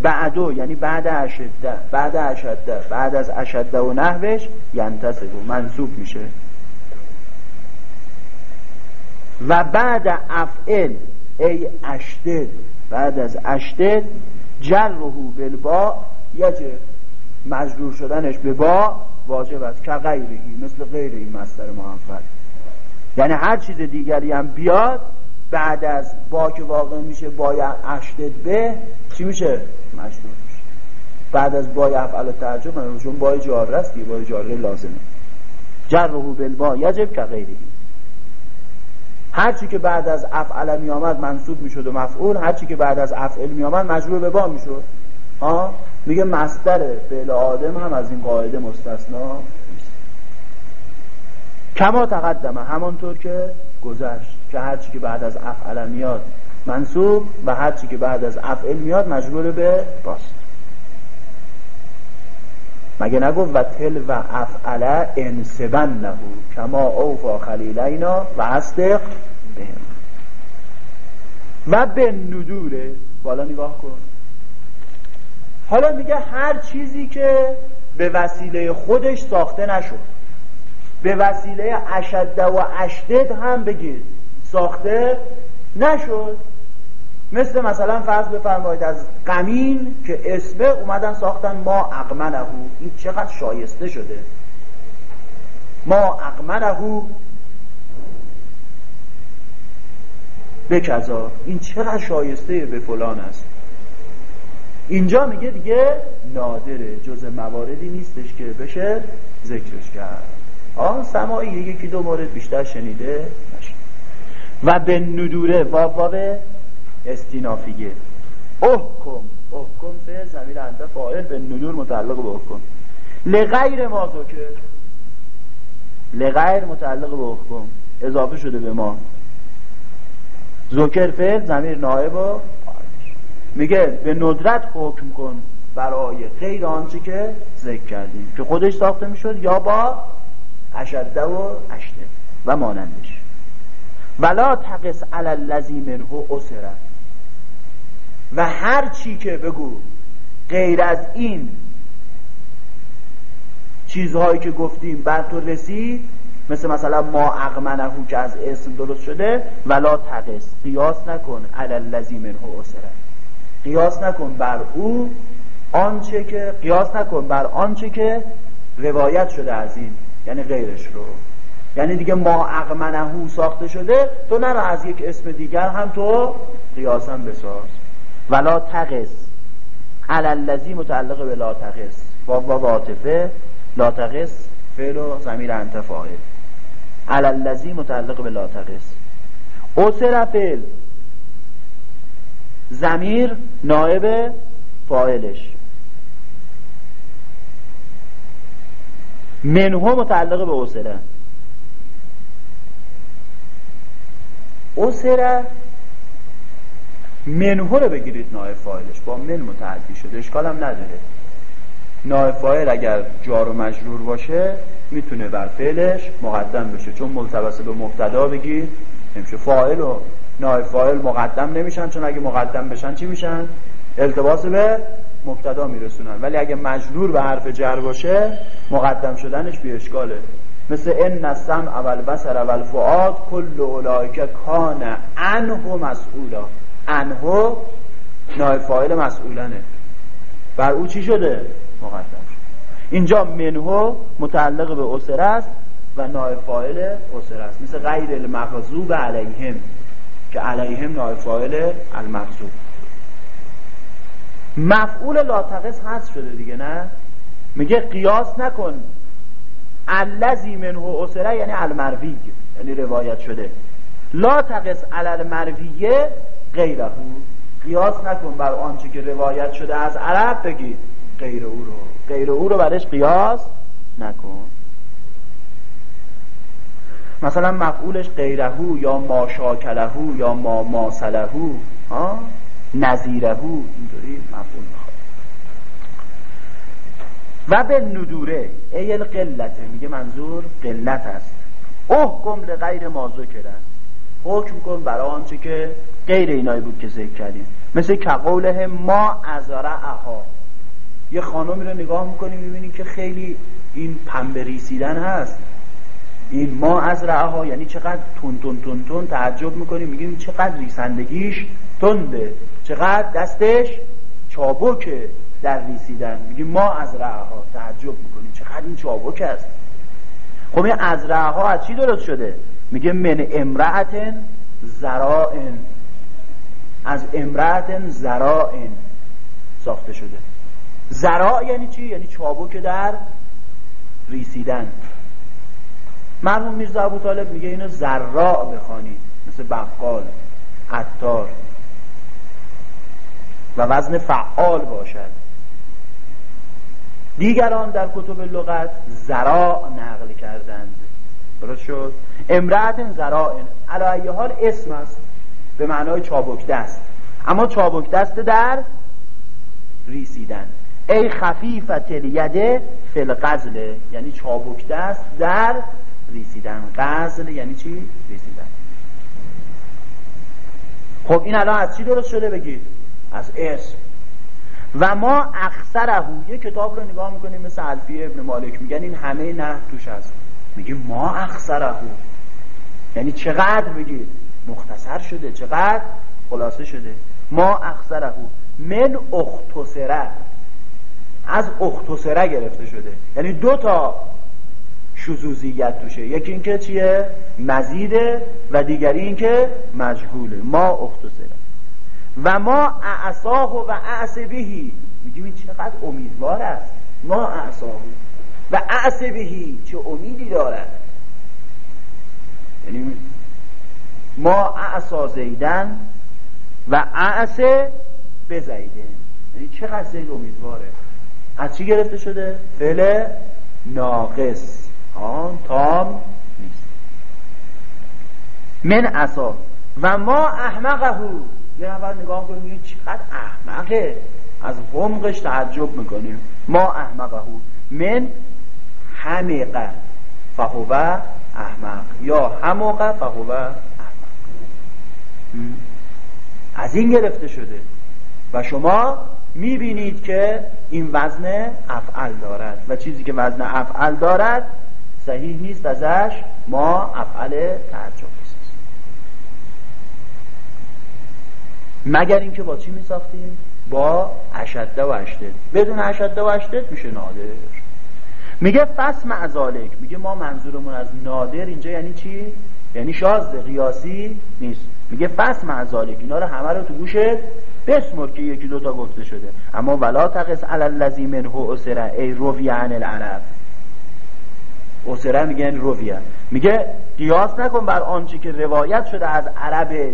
بعدو یعنی بعد اشده بعد اشده بعد از اشده و نحوش ینتصب و منصوب میشه. و بعد افعل ای اشتد بعد از اشتد جرهو بالبا یجه مجرور شدنش به با واجب است که غیرهی مثل غیر این مستر محفل یعنی هر چیز دیگری هم بیاد بعد از با که واقع میشه باید اشتد به چی میشه؟ مجرور میشه. بعد از بای افعال ترجمه چون بای جاره است بای جاره لازمه. جرهو بالبا یجب که غیرهی هرچی که بعد از افعل می آمد منصوب می‌شد و مفعول هرچی که بعد از افعل می مجبور به با می‌شد. ها میگه مصدر فعل آدم هم از این قاعده مستثنا کما تقدمه همانطور که گذشت. که هرچی که بعد از افعل میاد. منصوب و هرچی که بعد از افعل میاد مجبور به باست. مگه نگفت و تل و افعله انسبن نهو کما اوفا خلیلینا و اصدق بهم. و به ندوره بالا نگاه کن. حالا میگه هر چیزی که به وسیله خودش ساخته نشد. به وسیله اشده و اشدد هم بگید ساخته نشد. مثل مثلا فرض بفرمایید از قمین که اسمه اومدن ساختن ما اقمنهو این چقدر شایسته شده. ما اقمنهو بکذا. این چقدر شایسته به فلان است. اینجا میگه دیگه نادره. جز مواردی نیستش که بشه ذکرش کرد. آن سمایی یکی دو مورد بیشتر شنیده نشد. و به ندوره واو استینافیه احکم احکم به زمین انده فائل به ندور متعلق به احکم. لغیر ما که لغیر متعلق به احکم. اضافه شده به ما. ذکر فعل زمیر نایب و میگه به ندرت حکم کن برای غیر آنچه که ذکر کردیم. که خودش ساخته می‌شد یا با اشده و اشته و مانندش. ولا تقص علی الذی منه اسره و هر چی که بگو غیر از این چیزهایی که گفتیم بر تو رسید مثل مثلا ما اقمنهو که از اسم درست شده ولا تقص قیاس نکن علی الذی منه اسره قیاس نکن بر او آنچه که قیاس نکن بر آنچه که روایت شده از این یعنی غیرش رو. یعنی دیگه ما اقمنهو ساخته شده تو نرو از یک اسم دیگر هم تو قیاسم بساز. ولا تقص علالذی متعلق به لا تقص با و واطفه لا تقص فعل و زمیر انت فاعل. علالذی متعلق به لا تقص اسر فعل. زمیر نائب فاعلش. منهو متعلق به اسره اسره منهو رو بگیرید نایب فایلش با من متعدی شده. اشکال هم نداره. نایب فایل اگر جار و مجرور باشه می‌تونه بر فعلش مقدم بشه. چون ملتبس به مبتدا بگی نمیشه. فایل و نایب فایل مقدم نمیشن. چون اگه مقدم بشن چی میشن؟ التباس به مبتدا میرسونن. ولی اگه مجرور به حرف جر باشه مقدم شدنش بی اشکاله. مثل ان نسم اول بسر اول فعاد کل اولایک کان انهو مسئولا. انهو نایب فایل مسئولنه بر او چی شده؟ مقدم. شد اینجا منهو متعلق به اسره است و نایب فایل اسره است مثل غیر المغضوب علیهم که علیهم نایب فایل المغضوب. مفعول لاتقص هست شده دیگه نه؟ میگه قیاس نکن. الذی منه اسره یعنی المروی یعنی روایت شده. لا تقص علی المرویه غیره. قیاس نکن بر آنچه که روایت شده از عرب بگی. غیر او رو. غیر او رو برش قیاس نکن. مثلا مفعولش غیرهو یا ما شاکلهو یا ما ماسلهو نظیرهو اینطوری مفعول. و به ندوره. ایل قلته میگه منظور قلت است. احکم لغیر مازو کرد حکم کن برای آنچه که غیر اینایی بود که ذکر کردیم. مثل کقوله ما ازرعها. یه خانمی رو نگاه می‌کنی می‌بینی که خیلی این پنبه ریسیدن هست. این ما از ها یعنی چقدر تون تون تون تون تعجب می‌کنیم میگیم چقدر ریسندگیش تنده. چقدر دستش چابکه. در ریسیدن میگیم ما از ها تعجب می‌کنیم. چقدر این چابک است. خب این از ها از چی درست شده؟ میگه من امرأتن زرائن از امرأتن زرائن ساخته شده. زراع یعنی چی؟ یعنی چابک در ریسیدن. مرموم میرزا ابو طالب میگه اینو زراع بخوانید مثل بقال عطار. و وزن فعال باشد. دیگران در کتب لغت زراع نقل کردند. درست شد؟ امرأت زراع علی حال اسم است. به معنای چابک دست اما چابک دست در ریسیدن. ای خفیفت الیده فل غزله یعنی چابک دست در ریسیدن. غزل یعنی چی؟ ریسیدن. خب این الان از چی درست شده بگید؟ از اسم و ما اکثره یه کتاب رو نگاه می‌کنیم مثل الفیه ابن مالک میگن این همه نه توش هست. میگیم ما اکثره یعنی چقدر بگید مختصر شده. چقدر؟ خلاصه شده. ما اکثره من اختصره. از اختصره گرفته شده. یعنی دو تا شزوزیت توشه. یکی اینکه چیه؟ مزیده و دیگری اینکه مجهوله. ما اختصره. و ما اعصاه و اعصبهی میگیم این چقدر امیدوار است؟ ما اعصاه. و اعصبهی چه امیدی دارد؟ یعنی ما اعصا زیدن و اعصه بزیده یعنی چقدر زید امیدواره؟ از چی گرفته شده؟ فعل ناقص. آن تام نیست. من اصا و ما احمقه. یه نفر نگاه کنیم چقدر احمقه. از حمقش تعجب می‌کنیم. ما احمقه. من حمقه فهو احمق. یا حمقه فهو احمق. از این گرفته شده. و شما می‌بینید که این وزن افعل دارد. و چیزی که وزن افعل دارد صحیح نیست ازش. ما افعل تعجب. مگر اینکه با چی میساختیم؟ با اشده و اشتد بدون اشده و اشتد میشه نادر. میگه فس معزالک میگه ما منظورمون از نادر اینجا یعنی چی؟ یعنی شازده قیاسی نیست. میگه فس معزالک اینا رو همه رو تو گوشت بسمر که یکی دوتا گفته شده. اما ولا تقص الذی منه اسره ای رویه عن العرب. اسره میگه یعنی رویه. میگه قیاس نکن بر آنچه که روایت شده از عرب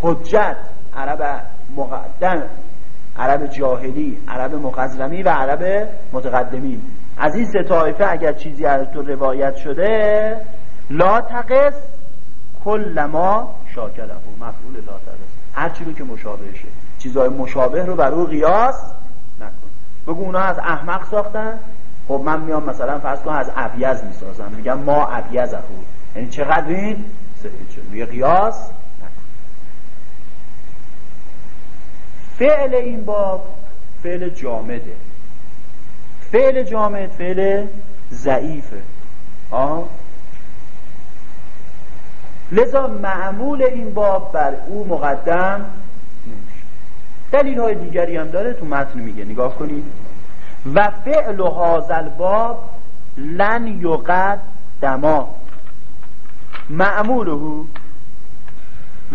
حجت عرب مقدم عرب جاهلی عرب مخزرمی و عرب متقدمین از این سه طایفه اگر چیزی از تو روایت شده لا تقص کل ما شاکله. مفعول لا تقص هر چی رو که مشابه شه. چیزهای مشابه رو بر او قیاس نکن. بگو اونا از احمق ساختن. خب من میام مثلا فرض کن از ابیز می‌سازم. میگم ما ابیز یعنی چقدر این؟ سفید شد میگه قیاس فعل این باب فعل جامده. فعل جامد فعل ضعیفه. آه لذا معمول این باب بر او مقدم نمیشه. دلیل های دیگری هم داره تو متن میگه. نگاه کنید. و فعل و هازل باب لن یقد دما. معموله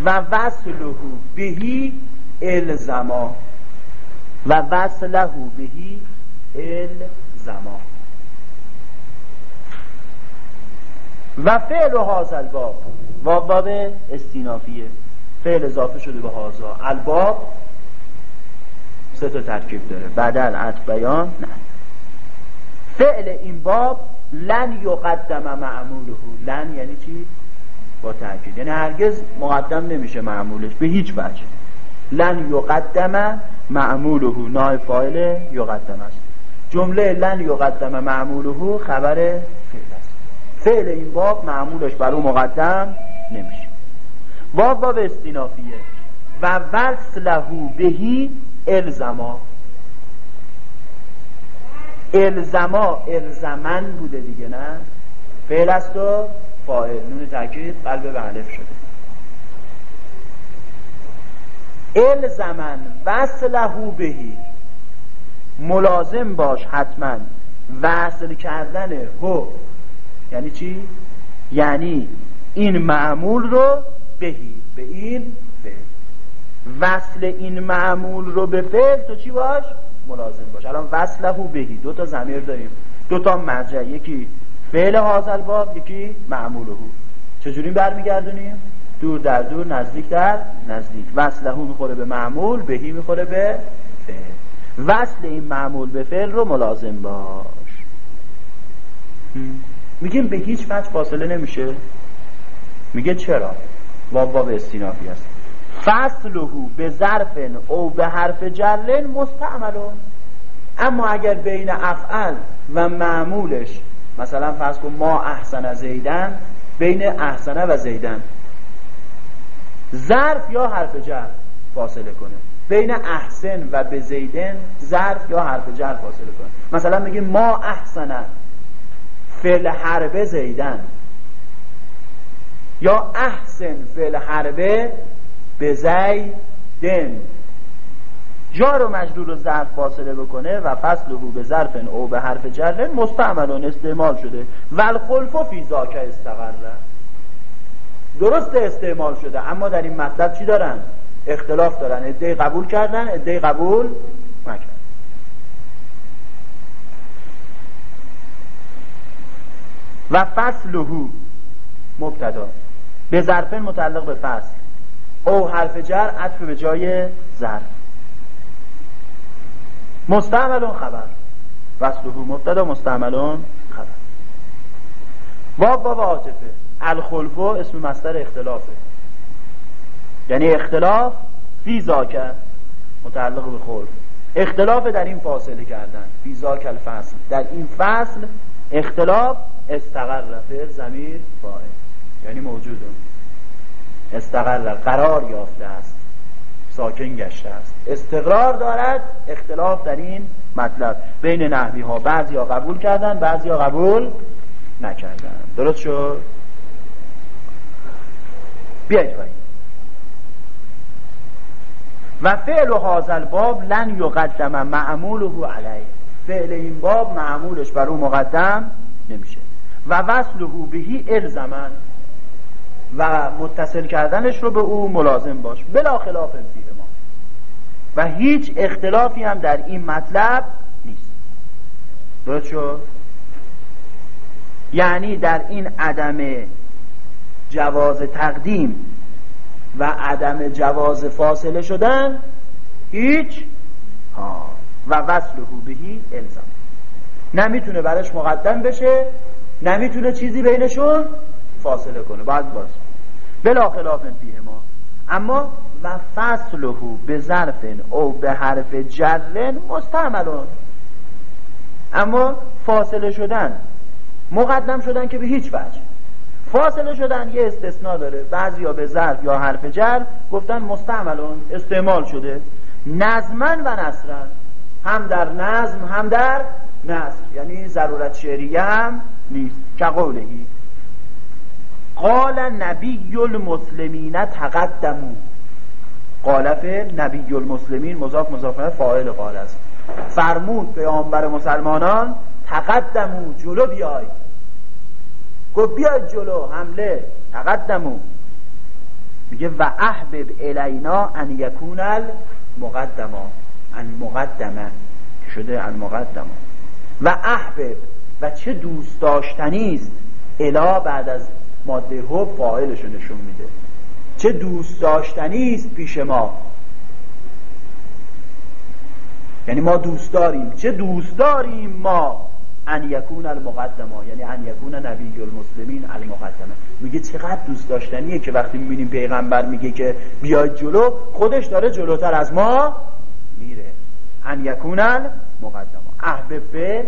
و وصله بهی الزما. و وصله بهی الزما. و فعل و هازل باب باب استینافیه. فعل اضافه شده به هازا الباب سه تا ترکیب داره. بدل عطف بیان نه. فعل این باب لن یقدم معموله. لن یعنی چی؟ با تاکید یعنی هرگز مقدم نمیشه معمولش. به هیچ وجه. لن یقدم معموله. نای فاعل یقدم است. جمله لن یقدم معموله خبر فعل است. فعل این باب معمولش بر او مقدم نمیشه. باب باب استینافیه و وصله بهی الزما. الزما الزمن بوده دیگه نه؟ فعل است و فاعل. نون تاکید قلب به علف شده. الزمن وصله بهی. ملازم باش حتما. وصل کردن هو. یعنی چی؟ یعنی این معمول رو بهی. به این فعل وصل این معمول رو به فعل تو چی باش؟ ملازم باش. الان وصله بهی. دو تا زمیر داریم. دو تا مرجع. یکی فعل حاصل باب یکی معموله چجوری برمیگردونیم؟ دور در دور نزدیک در نزدیک. وصله می‌خوره به معمول بهی می‌خوره به فعل. وصل این معمول به فعل رو ملازم باش. میگیم به هیچ وجه فاصله نمیشه. میگه چرا؟ واب واب استینافی است. فصلهو به ظرف او به حرف جلن مستعملون. اما اگر بین افعل و معمولش مثلا فرض کن ما احسن زیدن بین احسنه و زیدن. ظرف یا حرف جر فاصله کنه. بین احسن و به زیدن ظرف یا حرف جر فاصله کنه. مثلا میگیم ما احسنه فعل حربه زیدن. یا احسن فعل حربه به زیدن. جار و مجرور رو ظرف فاصله بکنه و فصل او به ظرف او به حرف جر مستعملان استعمال شده. و الخلف فی ذاک استقره درست استعمال شده اما در این مطلب چی دارن؟ اختلاف دارن ادهی قبول کردن ادهی قبول نکردن. و فصلهو مبتدا به ظرف متعلق به فصل. او حرف جر عطف به جای ظرف. مستعملون خبر. فصلهو مبتدا مستعملون باب باب عاطفه. الخلفو اسم مصدر اختلافه. یعنی اختلاف فی زاکر متعلق به خلف. اختلاف در این فاصله کردن. فی زاک الفصل در این فصل اختلاف استقر فعل زمیر فاعل. یعنی موجوده. استقر قرار یافته است. ساکن گشته است. استقرار دارد اختلاف در این مطلب. بین نحوی ها بعضی ها قبول کردن بعضی ها قبول نکردن. درست شد؟ بیایید پایین. و فعل و حاضر باب لن یقدم معموله علیه. فعل این باب معمولش بر او مقدم نمیشه. و وصله بهی الزمن. و متصل کردنش رو به او ملازم باش. بلا خلاف فیه ما. و هیچ اختلافی هم در این مطلب نیست. درست شد؟ یعنی در این عدم جواز تقدیم و عدم جواز فاصله شدن هیچ ها. و وصله بهی الزام. نمی‌تونه برش مقدم بشه نمی‌تونه چیزی بینشون فاصله کنه. باید باز. بلا خلاف فیه ما. اما و فصله به ظرف او به حرف جرن مستعملون. اما فاصله شدن. مقدم شدن که به هیچ وجه. فاصله شدن یه استثناء داره. بعضی یا به ظرف یا حرف جر گفتن مستعملون استعمال شده. نظمن و نصرن هم در نظم هم در نصر یعنی ضرورت شعریه هم نیست. که قولهی قال نبی المسلمین تقدمو. قالف نبی المسلمین مضاف مضاف فاعل قال است. فرمود پیامبر مسلمانان تقدمو جلو بیای. گفت بیاید جلو حمله. تقدمو میگه و احبب الینا ان یکون المقدما ان مقدمه شده المقدمه و احبب و چه دوست داشتنی است؟ الا بعد از ماده هو فاعلش نشون میده. چه دوست داشتنی است پیش ما؟ یعنی ما دوست داریم. چه دوست داریم ما؟ ان یکون المقدمه یعنی ان یکون نبی المسلمین المقدمه. میگه چقدر دوست داشتنیه که وقتی می‌بینیم پیغمبر میگه که بیاید جلو خودش داره جلوتر از ما میره. ان یکون المقدمه. احبب فعل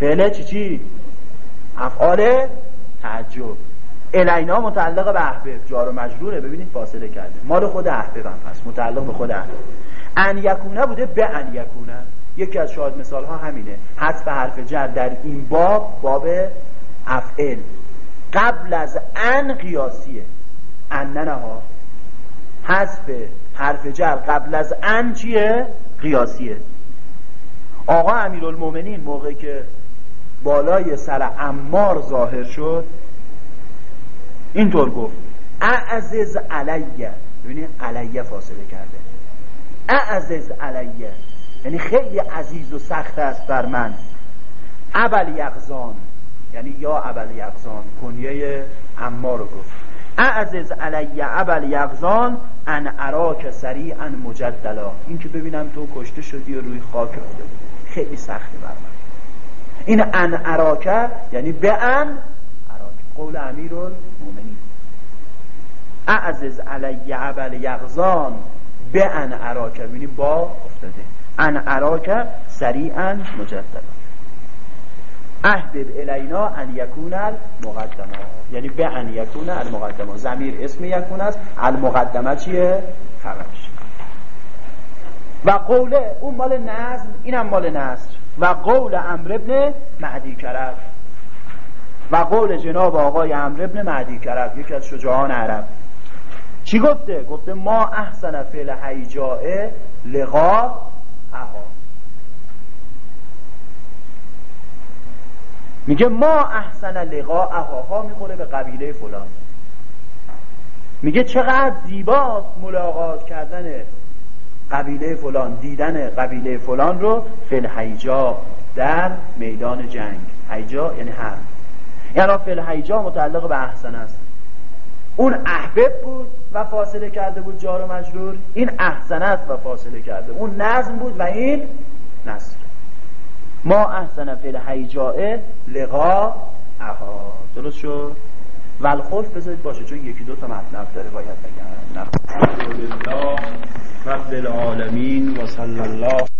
فعل چی چی؟ افعال تعجب. الینا متعلق به احبب جار و مجروره. ببینید فاصله کرده. مال خود احبب هم هست. متعلق به خود احبب ان یکونه بوده به ان یکونه یکی از شاهد مثال ها همینه حذف حرف جر در این باب باب افعل. قبل از ان قیاسیه. ان ها حذف حرف جر قبل از ان چیه؟ قیاسیه. آقا امیرالمومنین موقعی که بالای سر امار ظاهر شد اینطور گفت. اعزز علیه. ببینید علیه فاصله کرده. اعزز علیه. یعنی خیلی عزیز و سخت است بر من. ابل یغزان یعنی یا ابل یغزان کنیه امار رو گفت. اعزز علیه ابل یغزان ان اراک سریعا مجدلا. این که ببینم تو کشته شدی و روی خاک رفته خیلی سختی بر من. این ان اراکه یعنی به ان اراک. قول امیر المومنین اعزز علی عبل یغزان به ان اراکه بینیم با افتاده. ان اراکه سریعا مجددا احبب الینا ان یکون المقدمه. یعنی به ان یکون المقدمه. زمیر اسم یکون است. المقدمه چیه؟ خبرش و قوله اون مال نظم. اینم مال نصر و قول امر ابن معدی کرد و قول جناب آقای امر ابن معدی کرد یکی از شجاعان عرب. چی گفته؟ گفته ما احسن فعل حیجائه لقا میگه ما احسن لقا ها می‌خوره به قبیله فلان. میگه چقدر زیباست ملاقات کردن قبیله فلان دیدن قبیله فلان رو فل حیجا در میدان جنگ. حیجا یعنی هم یعنی فل حیجا متعلق به احسن است. اون احبب بود و فاصله کرده بود جار و مجرور. این احسن است و فاصله کرده اون نظم بود و این نصر. ما احسن فل حیجا لقا اها درست شد؟ ولخوف بذارید باشه چون یکی دو تا مطلب داره باید بگم. رب العالمین و صلی الله